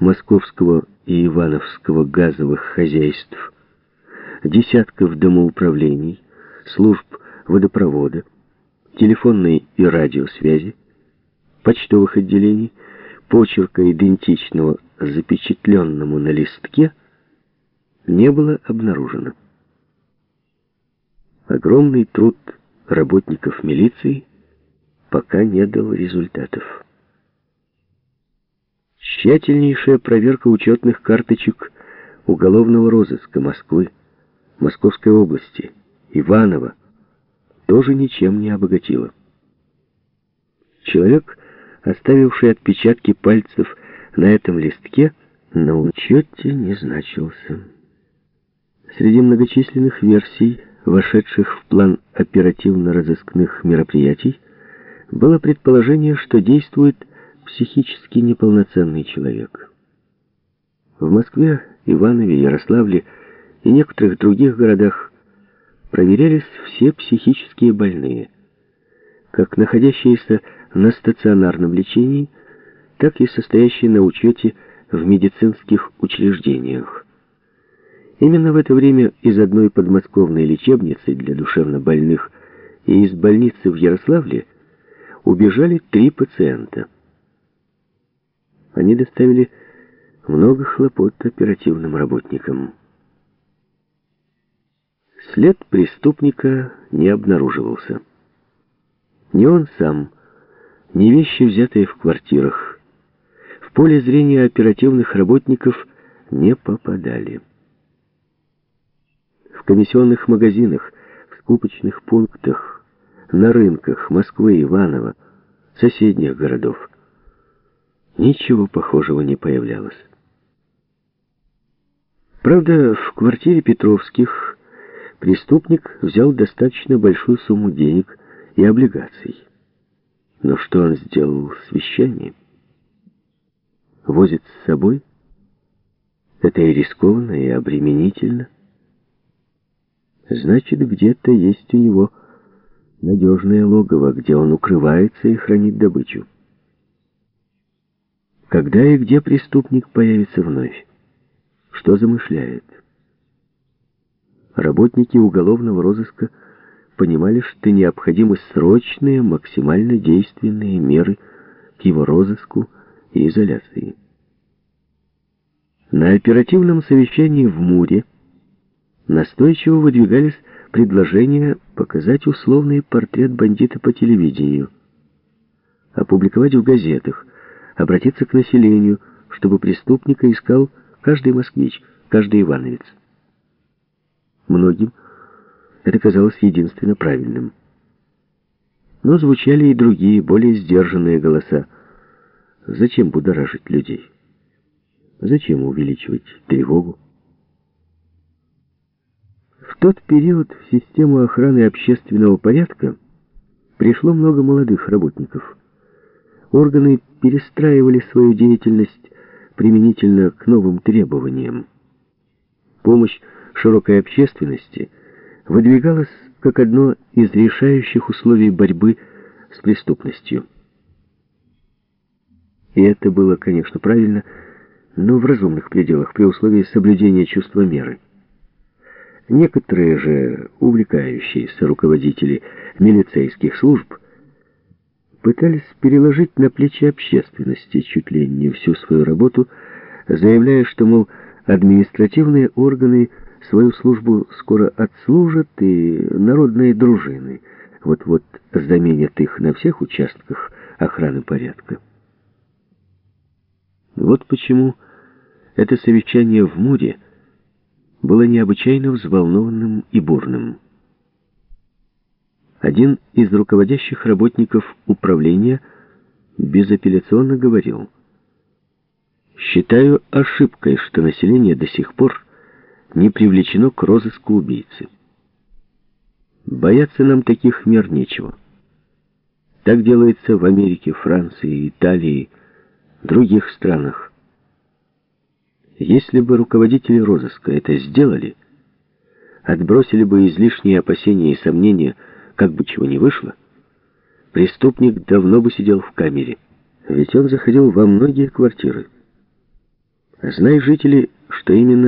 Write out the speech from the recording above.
московского и ивановского газовых хозяйств, десятков домоуправлений, служб водопровода, телефонной и радиосвязи, почтовых отделений, почерка, идентичного запечатленному на листке, не было обнаружено. Огромный труд работников милиции пока не дал результатов. Тщательнейшая проверка учетных карточек уголовного розыска Москвы, Московской области, Иванова тоже ничем не обогатила. Человек, оставивший отпечатки пальцев на этом листке, на учете не значился. Среди многочисленных версий, вошедших в план оперативно-розыскных мероприятий, было предположение, что действует психически неполноценный человек. В Москве, Иванове, Ярославле и некоторых других городах проверялись все психические больные, как находящиеся на стационарном лечении, так и состоящие на учете в медицинских учреждениях. Именно в это время из одной подмосковной лечебницы для душевнобольных и из больницы в Ярославле убежали три пациента. Они доставили много хлопот оперативным работникам. След преступника не обнаруживался. Ни он сам, ни вещи, взятые в квартирах, в поле зрения оперативных работников не попадали. В комиссионных магазинах, в скупочных пунктах, на рынках Москвы, Иваново, соседних городов ничего похожего не появлялось. Правда, в квартире Петровских преступник взял достаточно большую сумму денег и облигаций. Но что он сделал с вещами? Возит с собой? Это и рискованно, и обременительно. Значит, где-то есть у него надежное логово, где он укрывается и хранит добычу. Когда и где преступник появится вновь? Что замышляет? Работники уголовного розыска понимали, что необходимы срочные, максимально действенные меры к его розыску и изоляции. На оперативном совещании в Муре настойчиво выдвигались предложения показать условный портрет бандита по телевидению, опубликовать в газетах, обратиться к населению, чтобы преступника искал каждый москвич, каждый ивановец. Многим это казалось единственно правильным. Но звучали и другие, более сдержанные голоса. Зачем будоражить людей? Зачем увеличивать тревогу? В тот период в систему охраны общественного порядка пришло много молодых работников. Органы перестраивали свою деятельность применительно к новым требованиям. Помощь широкой общественности выдвигалась как одно из решающих условий борьбы с преступностью. И это было, конечно, правильно, но в разумных пределах, при условии соблюдения чувства меры. Некоторые же увлекающиеся руководители милицейских служб пытались переложить на плечи общественности чуть ли не всю свою работу, заявляя, что, мол, административные органы свою службу скоро отслужат, и народные дружины вот-вот заменят их на всех участках охраны порядка. Вот почему это совещание в Муре было необычайно взволнованным и бурным. Один из руководящих работников управления безапелляционно говорил, «Считаю ошибкой, что население до сих пор не привлечено к розыску убийцы. Бояться нам таких мер нечего. Так делается в Америке, Франции, Италии, других странах. Если бы руководители розыска это сделали, отбросили бы излишние опасения и сомнения, как бы чего ни вышло, преступник давно бы сидел в камере, ведь он заходил во многие квартиры. Знай, жители, что именно